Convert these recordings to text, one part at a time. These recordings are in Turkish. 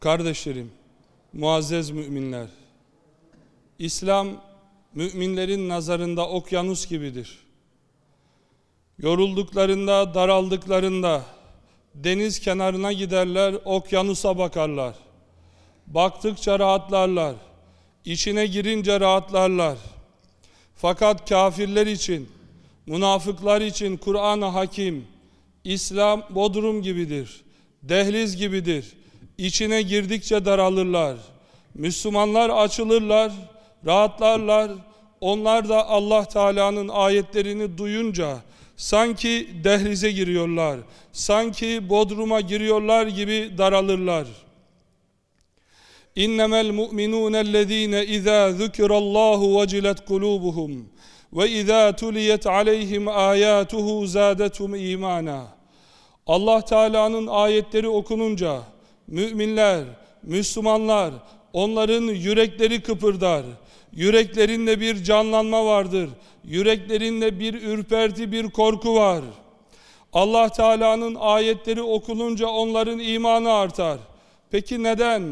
Kardeşlerim, muazzez müminler, İslam müminlerin nazarında okyanus gibidir. Yorulduklarında, daraldıklarında deniz kenarına giderler, okyanusa bakarlar. Baktıkça rahatlarlar. İçine girince rahatlarlar. Fakat kafirler için, münafıklar için Kur'an-ı Hakim, İslam bodrum gibidir, dehliz gibidir. İçine girdikçe daralırlar. Müslümanlar açılırlar, rahatlarlar. Onlar da Allah Teala'nın ayetlerini duyunca sanki dehlize giriyorlar, sanki bodruma giriyorlar gibi daralırlar. İnnemel mu'minûnellezîne izâ zükirallâhu vecilet kulûbuhum ve izâ tuliyet aleyhim âyâtuhu zâdetum îmâna. Allah Teala'nın ayetleri okununca müminler, Müslümanlar onların yürekleri kıpırdar. Yüreklerinde bir canlanma vardır. Yüreklerinde bir ürperti, bir korku var. Allah Teala'nın ayetleri okununca onların imanı artar. Peki neden?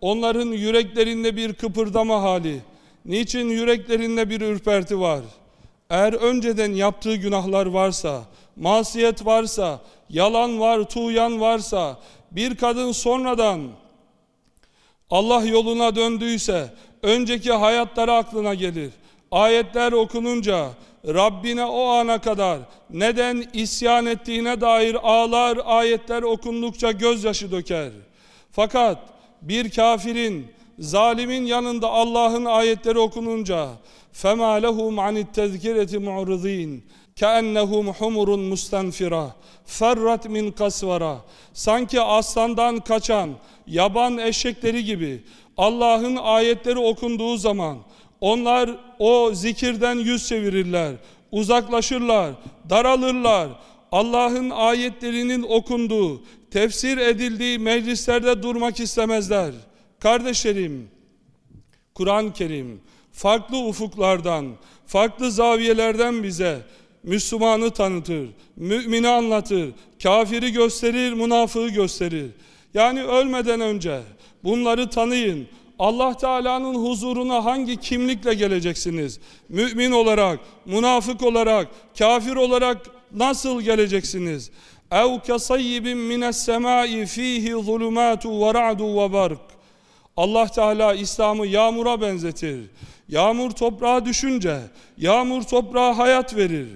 Onların yüreklerinde bir kıpırdama hali. Niçin yüreklerinde bir ürperti var? Eğer önceden yaptığı günahlar varsa, masiyet varsa, yalan var, tuğyan varsa, bir kadın sonradan Allah yoluna döndüyse, önceki hayatları aklına gelir. Ayetler okununca Rabbine o ana kadar neden isyan ettiğine dair ağlar, ayetler okundukça gözyaşı döker. Fakat bir kafirin, zalimin yanında Allah'ın ayetleri okununca فَمَا لَهُمْ عَنِ التَّذْكِرَةِ مُعْرِض۪ينَ كَأَنَّهُمْ حُمُرٌ مُسْتَنْفِرَةٌ فَرَّتْ مِنْ قَسْوَرَةٌ Sanki aslandan kaçan yaban eşekleri gibi Allah'ın ayetleri okunduğu zaman onlar o zikirden yüz çevirirler, uzaklaşırlar, daralırlar. Allah'ın ayetlerinin okunduğu, tefsir edildiği meclislerde durmak istemezler. Kardeşlerim, Kur'an-ı Kerim farklı ufuklardan, farklı zaviyelerden bize Müslümanı tanıtır, mümini anlatır, kafiri gösterir, münafığı gösterir. Yani ölmeden önce bunları tanıyın. Allah Teala'nın huzuruna hangi kimlikle geleceksiniz? Mümin olarak, münafık olarak, kafir olarak nasıl geleceksiniz? اَوْ كَصَيِّبٍ مِنَ السَّمَاءِ ف۪يهِ ظُلُمَاتُ وَرَعْدُ وَبَرْقُ Allah Teala İslam'ı yağmura benzetir. Yağmur toprağa düşünce, yağmur toprağa hayat verir.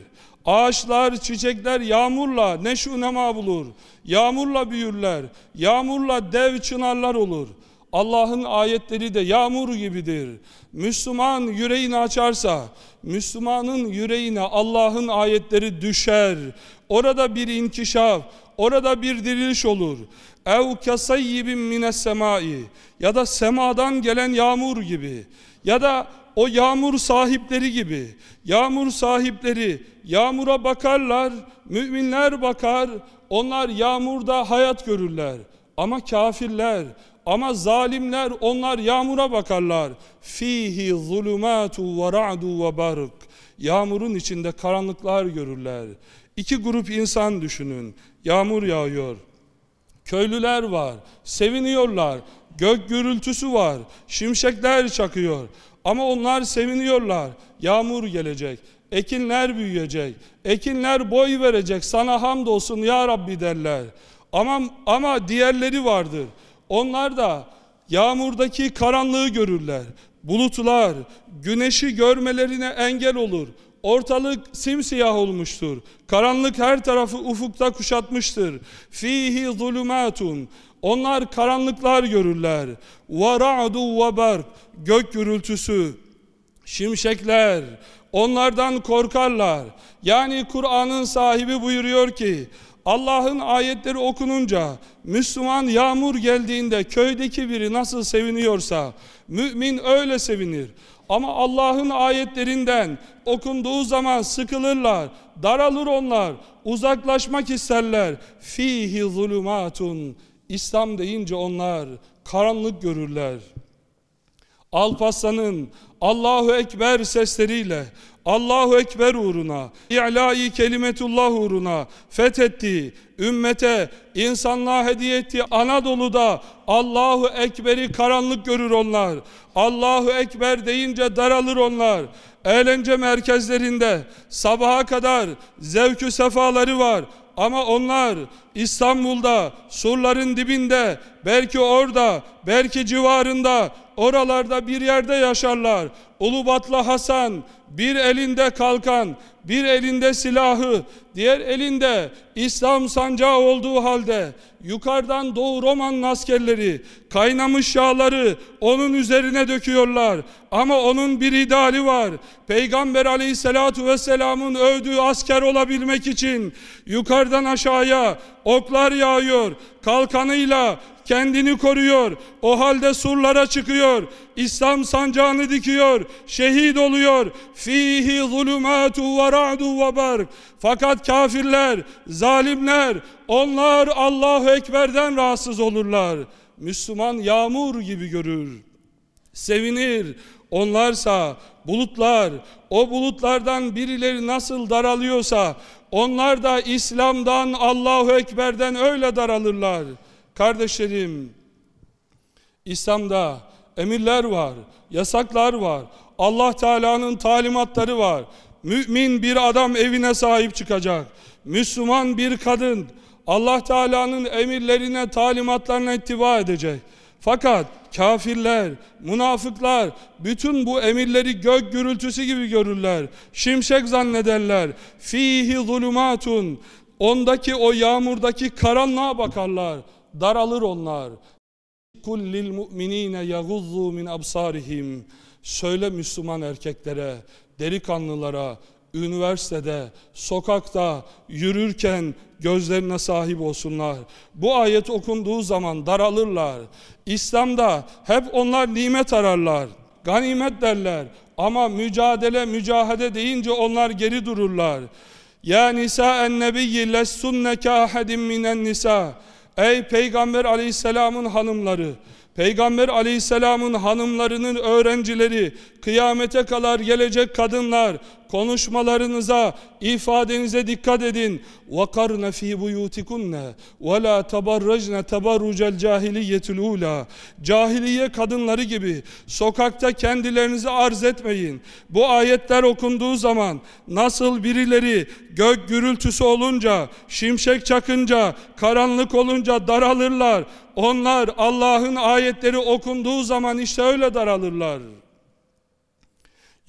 Ağaçlar, çiçekler yağmurla neşu nema bulur. Yağmurla büyürler. Yağmurla dev çınarlar olur. Allah'ın ayetleri de yağmur gibidir. Müslüman yüreğini açarsa, Müslümanın yüreğine Allah'ın ayetleri düşer. Orada bir inkişaf, orada bir diriliş olur. Ev kasayyibin mines semai ya da semadan gelen yağmur gibi ya da o yağmur sahipleri gibi. Yağmur sahipleri yağmura bakarlar müminler bakar onlar yağmurda hayat görürler. Ama kafirler ama zalimler onlar yağmura bakarlar. Fihi zulumatu ve ra'du ve bark yağmurun içinde karanlıklar görürler. İki grup insan düşünün. Yağmur yağıyor. Köylüler var seviniyorlar gök gürültüsü var şimşekler çakıyor ama onlar seviniyorlar. Yağmur gelecek. Ekinler büyüyecek. Ekinler boy verecek. Sana hamdolsun ya Rabbi derler. Ama, ama diğerleri vardır. Onlar da yağmurdaki karanlığı görürler. Bulutlar güneşi görmelerine engel olur. Ortalık simsiyah olmuştur. Karanlık her tarafı ufukta kuşatmıştır. Fihi zulumatun. Onlar karanlıklar görürler. Ve ra'du ve bark. Gök gürültüsü, şimşekler. Onlardan korkarlar. Yani Kur'an'ın sahibi buyuruyor ki Allah'ın ayetleri okununca Müslüman yağmur geldiğinde köydeki biri nasıl seviniyorsa mümin öyle sevinir. Ama Allah'ın ayetlerinden okunduğu zaman sıkılırlar, daralır onlar, uzaklaşmak isterler. Fihi zulumatun İslam deyince onlar karanlık görürler. Alparslan'ın Allahu Ekber sesleriyle Allahu Ekber uğruna, İ'lâ-i kelimetullah uğruna fethetti, ümmete, insanlığa hediye etti. Anadolu'da Allahu Ekber'i karanlık görür onlar. Allahu Ekber deyince daralır onlar. Eğlence merkezlerinde sabaha kadar zevkü sefaları var. Ama onlar İstanbul'da, surların dibinde, belki orada, belki civarında, oralarda bir yerde yaşarlar. Ulubatlı Hasan bir elinde kalkan, bir elinde silahı, diğer elinde İslam sancağı olduğu halde yukarıdan Doğu Roman askerleri kaynamış yağları onun üzerine döküyorlar. Ama onun bir ideali var. Peygamber aleyhissalatu vesselamın övdüğü asker olabilmek için yukarıdan aşağıya oklar yağıyor. Kalkanıyla kendini koruyor. O halde surlara çıkıyor. İslam sancağını dikiyor. Şehit oluyor. Fihi zulumatu ve ra'du ve bark. Fakat kafirler, zalimler, onlar Allahu Ekber'den rahatsız olurlar. Müslüman yağmur gibi görür. Sevinir. Onlarsa bulutlar, o bulutlardan birileri nasıl daralıyorsa onlar da İslam'dan Allahu Ekber'den öyle daralırlar. Kardeşlerim, İslam'da emirler var, yasaklar var. Allah Teala'nın talimatları var. Mümin bir adam evine sahip çıkacak. Müslüman bir kadın Allah Teala'nın emirlerine, talimatlarına ittiba edecek. Fakat kafirler, münafıklar bütün bu emirleri gök gürültüsü gibi görürler. Şimşek zannederler. Fihi zulumatun. Ondaki o yağmurdaki karanlığa bakarlar. Daralır onlar. Kul lil mu'minine yaguzzu min absarihim. Söyle Müslüman erkeklere, delikanlılara, üniversitede, sokakta yürürken gözlerine sahip olsunlar. Bu ayet okunduğu zaman daralırlar. İslam'da hep onlar nimet ararlar. Ganimet derler. Ama mücadele, mücahede deyince onlar geri dururlar. Ya nisa en nebiyyi lessunne kâhedin minen nisa. Ey Peygamber aleyhisselamın hanımları. Peygamber aleyhisselamın hanımlarının öğrencileri, kıyamete kadar gelecek kadınlar, konuşmalarınıza, ifadenize dikkat edin. وَقَرْنَ ف۪ي بُيُوتِكُنَّ وَلَا تَبَرَّجْنَ تَبَرُّجَ الْجَاهِلِيَّةُ الْعُولَى Cahiliye kadınları gibi sokakta kendilerinizi arz etmeyin. Bu ayetler okunduğu zaman nasıl birileri gök gürültüsü olunca, şimşek çakınca, karanlık olunca daralırlar. Onlar Allah'ın ayetleri okunduğu zaman işte öyle daralırlar.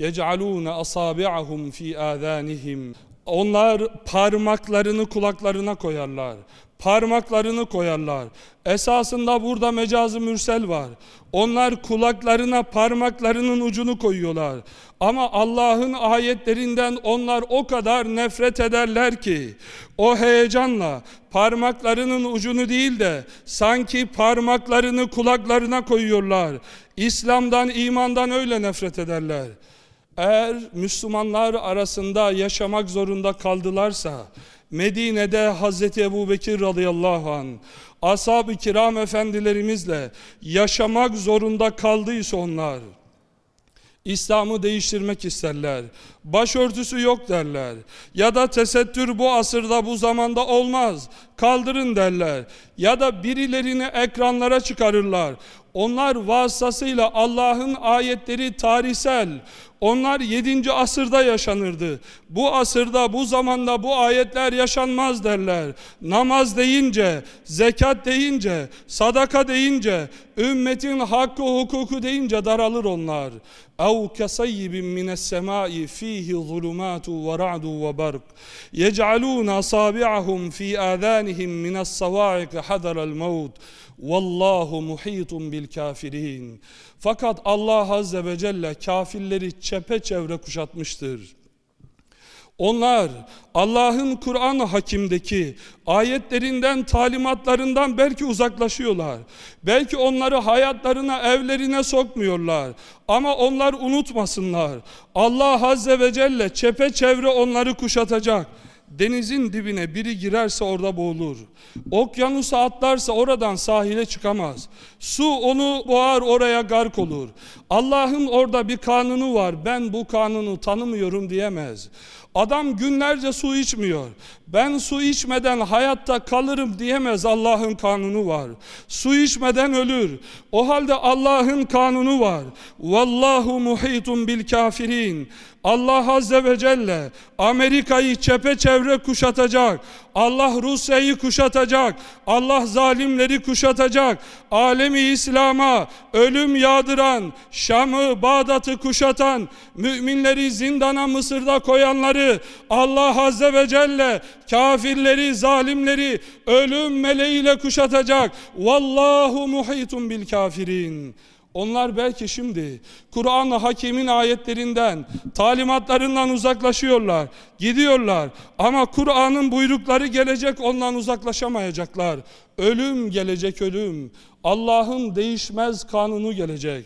يَجْعَلُونَ أَصَابِعَهُمْ ف۪ي آذَانِهِمْ Onlar parmaklarını kulaklarına koyarlar. Parmaklarını koyarlar. Esasında burada mecazı mürsel var. Onlar kulaklarına parmaklarının ucunu koyuyorlar. Ama Allah'ın ayetlerinden onlar o kadar nefret ederler ki o heyecanla parmaklarının ucunu değil de sanki parmaklarını kulaklarına koyuyorlar. İslam'dan, imandan öyle nefret ederler. Eğer Müslümanlar arasında yaşamak zorunda kaldılarsa Medine'de Hazreti Ebu Bekir radıyallahu an ashab-ı kiram efendilerimizle yaşamak zorunda kaldıysa onlar İslam'ı değiştirmek isterler. Başörtüsü yok derler. Ya da tesettür bu asırda bu zamanda olmaz. Kaldırın derler. Ya da birilerini ekranlara çıkarırlar. Onlar vasıtasıyla Allah'ın ayetleri tarihsel. Onlar 7. asırda yaşanırdı. Bu asırda, bu zamanda bu ayetler yaşanmaz derler. Namaz deyince, zekat deyince, sadaka deyince, ümmetin hakkı hukuku deyince daralır onlar. اَوْ كَصَيِّبٍ مِنَ السَّمَاءِ ف۪يهِ ظُلُمَاتُ وَرَعْدُ وَبَرْقُ يَجْعَلُونَ أَصَابِعَهُمْ ف۪ي آذَانِهِمْ مِنَ الصَّوَاعِقِ حَذَرَ الْمَوْتِ Vallahu muhitun bil kafirin. Fakat Allah azze ve celle kafirleri çepeçevre kuşatmıştır. Onlar Allah'ın Kur'an-ı Hakim'deki ayetlerinden, talimatlarından belki uzaklaşıyorlar. Belki onları hayatlarına, evlerine sokmuyorlar. Ama onlar unutmasınlar. Allah Azze ve Celle çepeçevre onları kuşatacak. denizin dibine biri girerse orada boğulur. Okyanusa atlarsa oradan sahile çıkamaz. Su onu boğar oraya gark olur. Allah'ın orada bir kanunu var. Ben bu kanunu tanımıyorum diyemez. Adam günlerce su içmiyor. Ben su içmeden hayatta kalırım diyemez Allah'ın kanunu var. Su içmeden ölür. O halde Allah'ın kanunu var. Vallahu muhitun bil kafirin. Allah Azze ve Celle Amerika'yı çepeçevre kuşatacak. Allah Rusya'yı kuşatacak. Allah zalimleri kuşatacak. Alemi İslam'a ölüm yağdıran, Şam'ı, Bağdat'ı kuşatan, müminleri zindana Mısır'da koyanları Allah Azze ve Celle kafirleri, zalimleri ölüm meleğiyle kuşatacak. Vallahu muhitun bil kafirin. Onlar belki şimdi Kur'an-ı Hakim'in ayetlerinden, talimatlarından uzaklaşıyorlar, gidiyorlar. Ama Kur'an'ın buyrukları gelecek ondan uzaklaşamayacaklar. Ölüm gelecek ölüm. Allah'ın değişmez kanunu gelecek.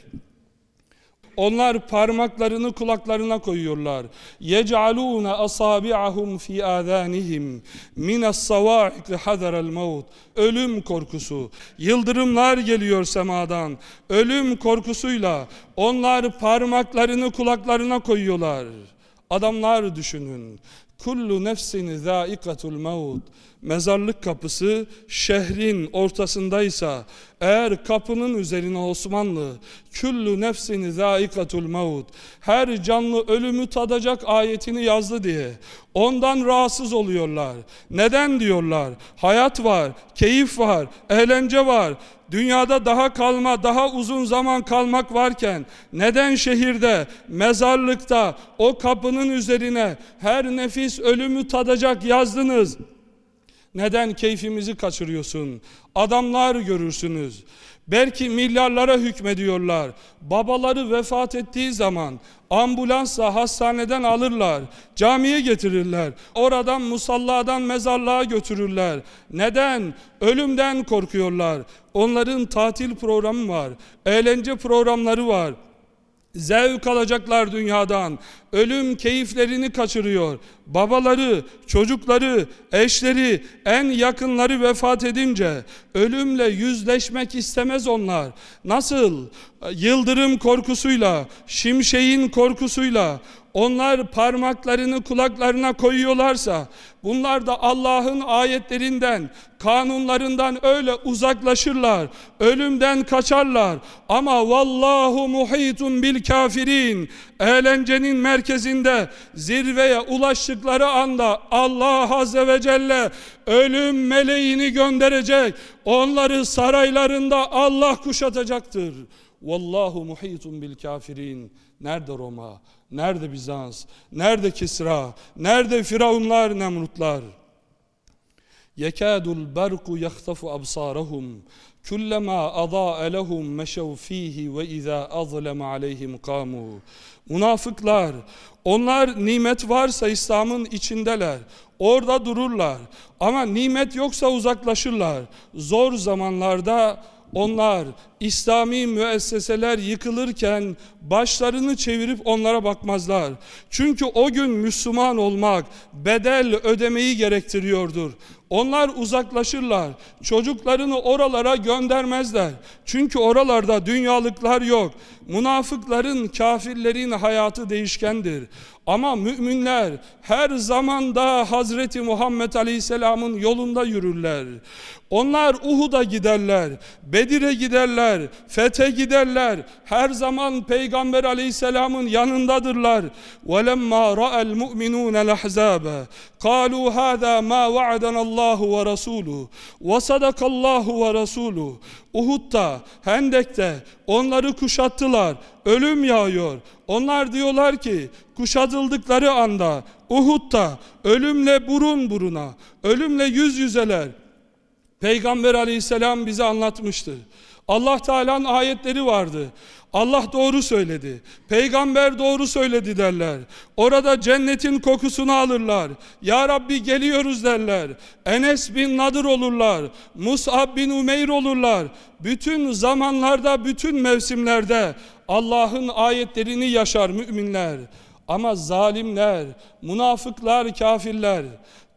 Onlar parmaklarını kulaklarına koyuyorlar. Yec'alûne asâbi'ahum fî âzânihim mine's-savâ'ik hadara'l mevt. Ölüm korkusu. Yıldırımlar geliyor semadan. Ölüm korkusuyla onlar parmaklarını kulaklarına koyuyorlar. Adamlar düşünün. Kullu nefsin zâikatul mevt. Mezarlık kapısı şehrin ortasındaysa eğer kapının üzerine Osmanlı küllü nefsin zâikatul mevt her canlı ölümü tadacak ayetini yazdı diye ondan rahatsız oluyorlar. Neden diyorlar? Hayat var, keyif var, eğlence var. Dünyada daha kalma, daha uzun zaman kalmak varken neden şehirde, mezarlıkta o kapının üzerine her nefis ölümü tadacak yazdınız? Neden keyfimizi kaçırıyorsun? Adamlar görürsünüz. Belki milyarlara hükmediyorlar. Babaları vefat ettiği zaman ambulansla hastaneden alırlar. Camiye getirirler. Oradan musalladan mezarlığa götürürler. Neden? Ölümden korkuyorlar. Onların tatil programı var. Eğlence programları var. Zevk alacaklar dünyadan. Ölüm keyiflerini kaçırıyor. Babaları, çocukları, eşleri, en yakınları vefat edince ölümle yüzleşmek istemez onlar. Nasıl? Yıldırım korkusuyla, şimşeğin korkusuyla onlar parmaklarını kulaklarına koyuyorlarsa bunlar da Allah'ın ayetlerinden, kanunlarından öyle uzaklaşırlar. Ölümden kaçarlar. Ama vallahu muhitun bil kafirin. Eğlencenin merkezinde zirveye ulaştıkları anda Allah Azze ve Celle ölüm meleğini gönderecek. Onları saraylarında Allah kuşatacaktır. Vallahu muhitun bil kafirin. Nerede Roma? Nerede Bizans? Nerede Kisra? Nerede Firavunlar, Nemrutlar? Yekadul berku yahtafu absarahum. Kullama adaa lehum meşev fihi ve izâ azleme aleyhim kamu. Münafıklar, onlar nimet varsa İslam'ın içindeler. Orada dururlar. Ama nimet yoksa uzaklaşırlar. Zor zamanlarda onlar İslami müesseseler yıkılırken başlarını çevirip onlara bakmazlar. Çünkü o gün Müslüman olmak bedel ödemeyi gerektiriyordur. Onlar uzaklaşırlar. Çocuklarını oralara göndermezler. Çünkü oralarda dünyalıklar yok. Münafıkların, kafirlerin hayatı değişkendir. Ama müminler her zaman da Hazreti Muhammed Aleyhisselam'ın yolunda yürürler. Onlar Uhud'a giderler, Bedir'e giderler, Fethe giderler. Her zaman Peygamber Aleyhisselam'ın yanındadırlar. وَلَمَّا رَأَى الْمُؤْمِنُونَ الْأَحْزَابَ قَالُوا هَذَا مَا وَعَدَنَ اللّٰهُ Allahu ve Resulü ve sadakallahu ve Resulü Uhud'da, Hendek'te onları kuşattılar. Ölüm yağıyor. Onlar diyorlar ki kuşatıldıkları anda Uhud'da ölümle burun buruna, ölümle yüz yüzeler. Peygamber aleyhisselam bize anlatmıştı. Allah Teala'nın ayetleri vardı. Allah doğru söyledi. Peygamber doğru söyledi derler. Orada cennetin kokusunu alırlar. Ya Rabbi geliyoruz derler. Enes bin Nadır olurlar. Mus'ab bin Umeyr olurlar. Bütün zamanlarda, bütün mevsimlerde Allah'ın ayetlerini yaşar müminler. Ama zalimler, münafıklar, kafirler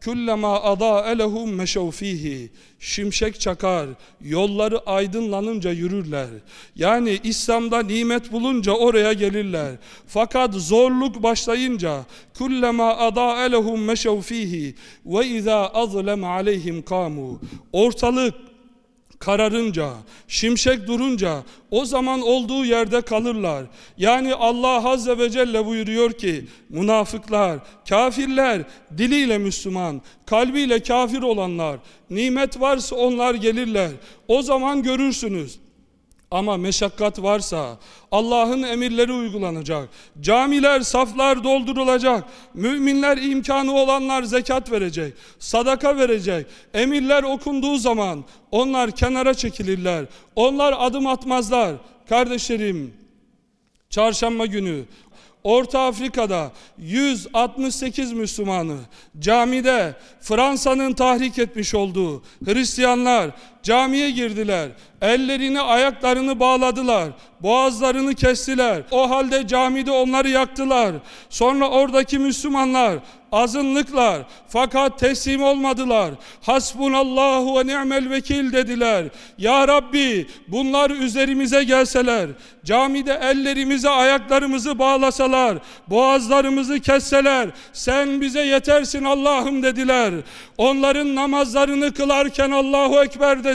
kullama ada lehum meşev fihi. Şimşek çakar yolları aydınlanınca yürürler. Yani İslam'da nimet bulunca oraya gelirler. Fakat zorluk başlayınca kullama ada lehum meşev fihi ve iza azlem aleyhim kamu ortalık kararınca, şimşek durunca o zaman olduğu yerde kalırlar. Yani Allah Azze ve Celle buyuruyor ki münafıklar, kafirler diliyle Müslüman, kalbiyle kafir olanlar nimet varsa onlar gelirler. O zaman görürsünüz. Ama meşakkat varsa Allah'ın emirleri uygulanacak. Camiler, saflar doldurulacak. Müminler imkanı olanlar zekat verecek. Sadaka verecek. Emirler okunduğu zaman onlar kenara çekilirler. Onlar adım atmazlar. Kardeşlerim, çarşamba günü Orta Afrika'da 168 Müslümanı camide Fransa'nın tahrik etmiş olduğu Hristiyanlar camiye girdiler. Ellerini ayaklarını bağladılar. Boğazlarını kestiler. O halde camide onları yaktılar. Sonra oradaki Müslümanlar azınlıklar fakat teslim olmadılar. Hasbunallahu ve ni'mel vekil dediler. Ya Rabbi bunlar üzerimize gelseler, camide ellerimizi ayaklarımızı bağlasalar, boğazlarımızı kesseler, sen bize yetersin Allah'ım dediler. Onların namazlarını kılarken Allahu Ekber dediler.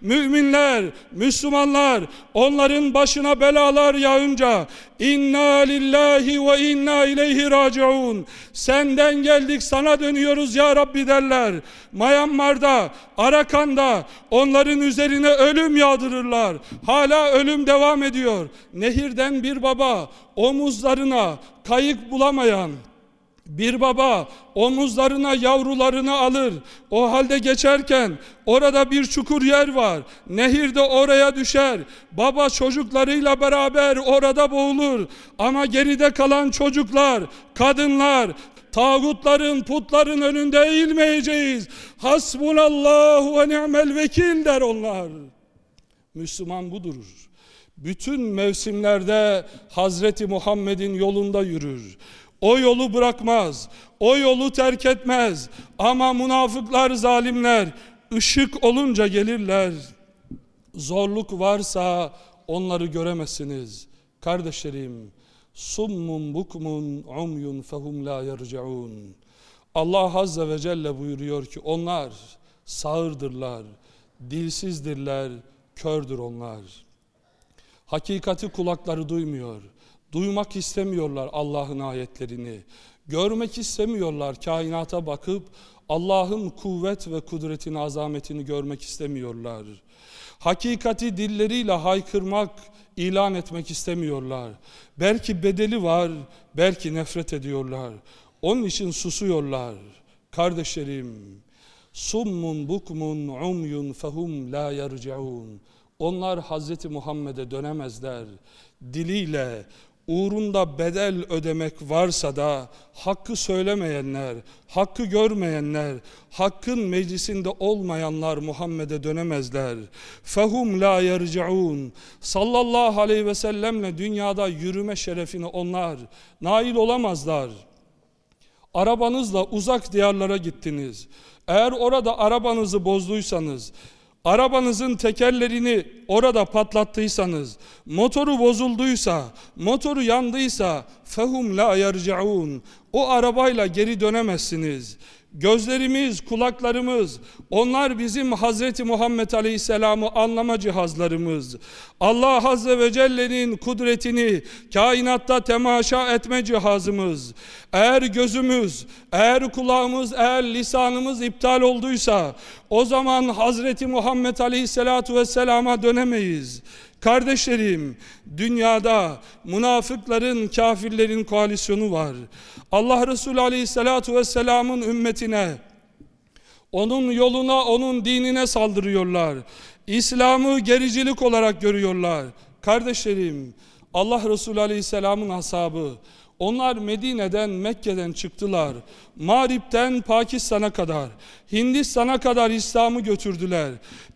Müminler, Müslümanlar onların başına belalar yağınca İnna lillahi ve inna ileyhi raciun. Senden geldik sana dönüyoruz ya Rabbi derler. Myanmar'da, Arakan'da onların üzerine ölüm yağdırırlar. Hala ölüm devam ediyor. Nehirden bir baba omuzlarına kayık bulamayan bir baba omuzlarına yavrularını alır. O halde geçerken orada bir çukur yer var. Nehir de oraya düşer. Baba çocuklarıyla beraber orada boğulur. Ama geride kalan çocuklar, kadınlar, tağutların, putların önünde eğilmeyeceğiz. Hasbunallahu ve ni'mel vekil der onlar. Müslüman budur. Bütün mevsimlerde Hazreti Muhammed'in yolunda yürür. O yolu bırakmaz. O yolu terk etmez. Ama münafıklar, zalimler ışık olunca gelirler. Zorluk varsa onları göremezsiniz. Kardeşlerim, summun bukmun umyun fehum la yerciun. Allah Azze ve Celle buyuruyor ki onlar sağırdırlar, dilsizdirler, kördür onlar. Hakikati kulakları duymuyor. Duymak istemiyorlar Allah'ın ayetlerini. Görmek istemiyorlar kainata bakıp Allah'ın kuvvet ve kudretini, azametini görmek istemiyorlar. Hakikati dilleriyle haykırmak, ilan etmek istemiyorlar. Belki bedeli var, belki nefret ediyorlar. Onun için susuyorlar. Kardeşlerim, summun bukmun umyun fehum la yerciun. Onlar Hazreti Muhammed'e dönemezler. Diliyle, uğrunda bedel ödemek varsa da hakkı söylemeyenler, hakkı görmeyenler, hakkın meclisinde olmayanlar Muhammed'e dönemezler. Fehum la yerciun. Sallallahu aleyhi ve sellemle dünyada yürüme şerefini onlar nail olamazlar. Arabanızla uzak diyarlara gittiniz. Eğer orada arabanızı bozduysanız, Arabanızın tekerlerini orada patlattıysanız, motoru bozulduysa, motoru yandıysa fehum la yerciun. O arabayla geri dönemezsiniz. Gözlerimiz, kulaklarımız, onlar bizim Hazreti Muhammed Aleyhisselam'ı anlama cihazlarımız. Allah Azze ve Celle'nin kudretini kainatta temaşa etme cihazımız. Eğer gözümüz, eğer kulağımız, eğer lisanımız iptal olduysa o zaman Hazreti Muhammed Aleyhisselatu Vesselam'a dönemeyiz. Kardeşlerim, dünyada münafıkların, kafirlerin koalisyonu var. Allah Resulü Aleyhisselatu Vesselam'ın ümmetine, onun yoluna, onun dinine saldırıyorlar. İslam'ı gericilik olarak görüyorlar. Kardeşlerim, Allah Resulü Aleyhisselam'ın ashabı, Onlar Medine'den, Mekke'den çıktılar. Mağrip'ten Pakistan'a kadar, Hindistan'a kadar İslam'ı götürdüler.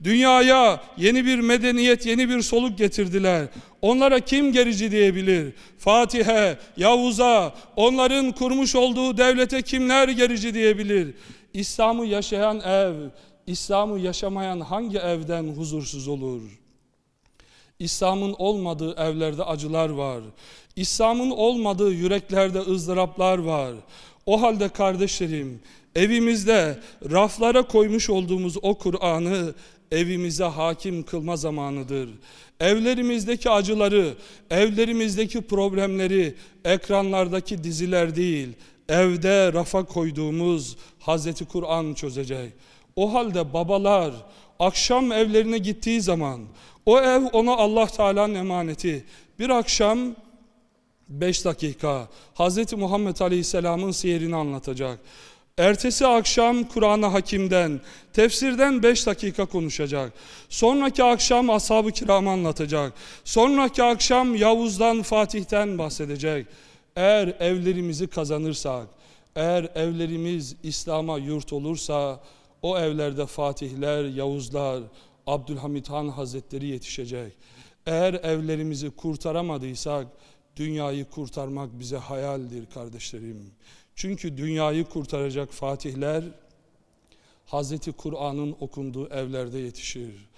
Dünyaya yeni bir medeniyet, yeni bir soluk getirdiler. Onlara kim gerici diyebilir? Fatih'e, Yavuz'a, onların kurmuş olduğu devlete kimler gerici diyebilir? İslam'ı yaşayan ev, İslam'ı yaşamayan hangi evden huzursuz olur? İslam'ın olmadığı evlerde acılar var. İslam'ın olmadığı yüreklerde ızdıraplar var. O halde kardeşlerim, evimizde raflara koymuş olduğumuz o Kur'an'ı evimize hakim kılma zamanıdır. Evlerimizdeki acıları, evlerimizdeki problemleri ekranlardaki diziler değil, evde rafa koyduğumuz Hazreti Kur'an çözecek. O halde babalar akşam evlerine gittiği zaman o ev ona Allah Teala'nın emaneti. Bir akşam 5 dakika Hz. Muhammed Aleyhisselam'ın siyerini anlatacak. Ertesi akşam Kur'an-ı Hakim'den, tefsirden 5 dakika konuşacak. Sonraki akşam ashab-ı kiramı anlatacak. Sonraki akşam Yavuz'dan, Fatih'ten bahsedecek. Eğer evlerimizi kazanırsak, eğer evlerimiz İslam'a yurt olursa, o evlerde Fatihler, Yavuzlar, Abdülhamit Han Hazretleri yetişecek. Eğer evlerimizi kurtaramadıysak, dünyayı kurtarmak bize hayaldir kardeşlerim. Çünkü dünyayı kurtaracak fatihler Hazreti Kur'an'ın okunduğu evlerde yetişir.